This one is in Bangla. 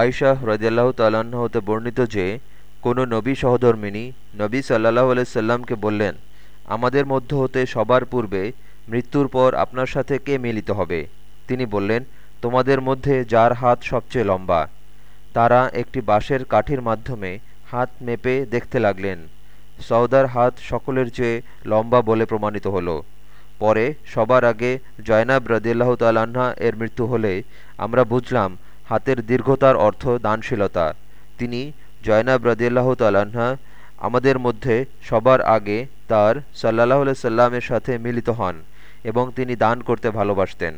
আয়শাহ রদিয়াল্লাহ তাল্লাহ্ন হতে বর্ণিত যে, কোনো নবী সহধর্মিনী নবী সাল্লাহ আলাইসাল্লামকে বললেন, আমাদের মধ্য হতে সবার পূর্বে মৃত্যুর পর আপনার সাথে কে মিলিত হবে? তিনি বললেন, তোমাদের মধ্যে যার হাত সবচেয়ে লম্বা, তারা একটি বাঁশের কাঠির মাধ্যমে হাত মেপে দেখতে লাগলেন। সৌদার হাত সকলের চেয়ে লম্বা বলে প্রমাণিত হলো। পরে সবার আগে জয়নাব রদিল্লাহ তাল্লাহা এর মৃত্যু হলে আমরা বুঝলাম হাতের দীর্ঘতার অর্থ দানশীলতা। তিনি জয়নাব রদিয়াল্লাহ তাল্না আমাদের মধ্যে সবার আগে তার সাল্লাহ সাল্লামের সাথে মিলিত হন এবং তিনি দান করতে ভালোবাসতেন।